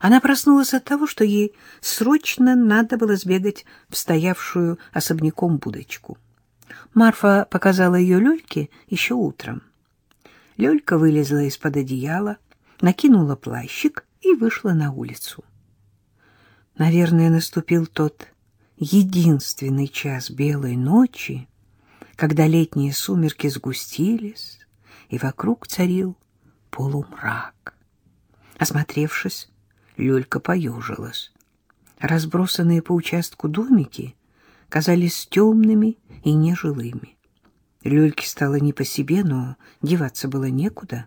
Она проснулась от того, что ей срочно надо было сбегать в стоявшую особняком будочку. Марфа показала ее Лёльке еще утром. Лёлька вылезла из-под одеяла, накинула плащик и вышла на улицу. Наверное, наступил тот единственный час белой ночи, когда летние сумерки сгустились, и вокруг царил полумрак. Осмотревшись, Люлька поежилась. Разбросанные по участку домики казались темными и нежилыми. Люльке стало не по себе, но деваться было некуда.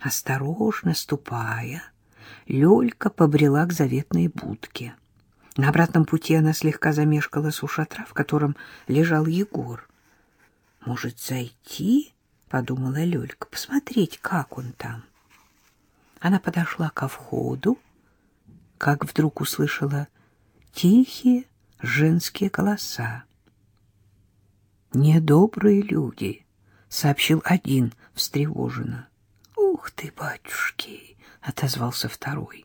Осторожно ступая, Люлька побрела к заветной будке. На обратном пути она слегка замешкалась у шатра, в котором лежал Егор. «Может, зайти?» — подумала Люлька, — «посмотреть, как он там». Она подошла ко входу, как вдруг услышала тихие женские голоса. «Недобрые люди», — сообщил один встревоженно. «Ух ты, батюшки!» — отозвался второй.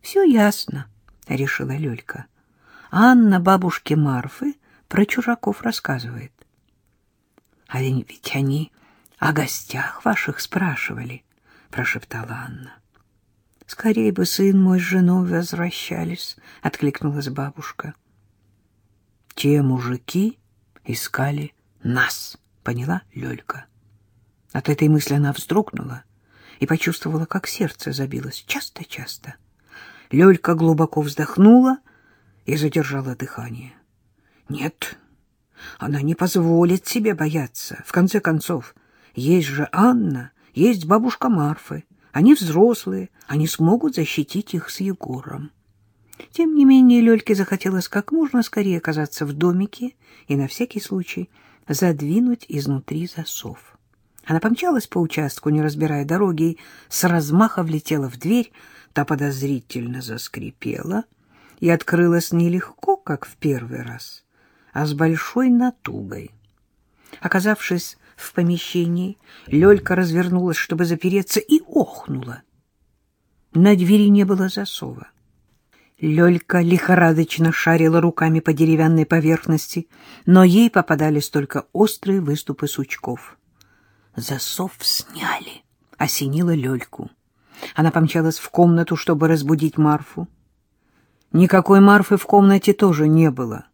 «Все ясно», — решила Лёлька. «Анна бабушке Марфы про чужаков рассказывает». «А ведь они о гостях ваших спрашивали», — прошептала Анна. «Скорее бы сын мой с женой возвращались», — откликнулась бабушка. «Те мужики искали нас», — поняла Лёлька. От этой мысли она вздрогнула и почувствовала, как сердце забилось часто-часто. Лёлька глубоко вздохнула и задержала дыхание. «Нет, она не позволит себе бояться. В конце концов, есть же Анна, есть бабушка Марфы. Они взрослые, они смогут защитить их с Егором. Тем не менее, Лёльке захотелось как можно скорее оказаться в домике и на всякий случай задвинуть изнутри засов. Она помчалась по участку, не разбирая дороги, и с размаха влетела в дверь, та подозрительно заскрипела и открылась нелегко, как в первый раз, а с большой натугой. Оказавшись в помещении, Лёлька развернулась, чтобы запереться, и охнула. На двери не было засова. Лёлька лихорадочно шарила руками по деревянной поверхности, но ей попадались только острые выступы сучков. Засов сняли, осенила Лёльку. Она помчалась в комнату, чтобы разбудить Марфу. Никакой Марфы в комнате тоже не было.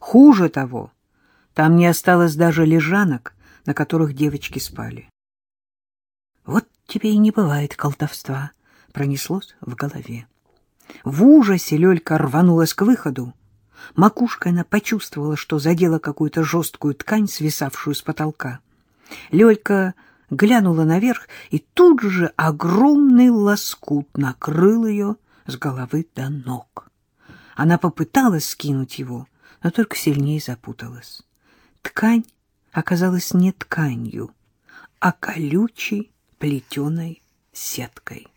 Хуже того, там не осталось даже лежанок, на которых девочки спали. Вот тебе и не бывает колдовства, пронеслось в голове. В ужасе Лёлька рванулась к выходу. Макушкой она почувствовала, что задела какую-то жесткую ткань, свисавшую с потолка. Лёлька глянула наверх, и тут же огромный лоскут накрыл ее с головы до ног. Она попыталась скинуть его, но только сильнее запуталась. Ткань оказалась не тканью, а колючей плетеной сеткой.